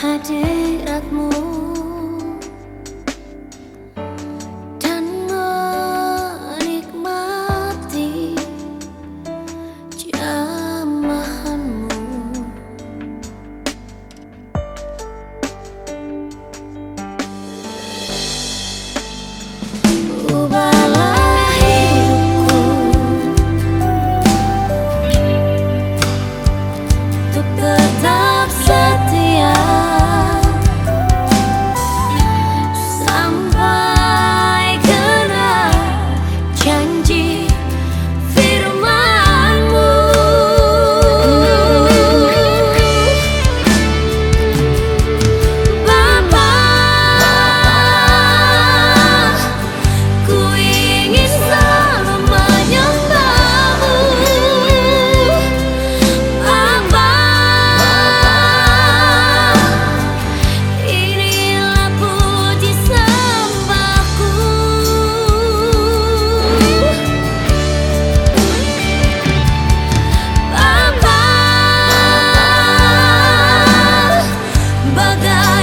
hadiratmu. bagai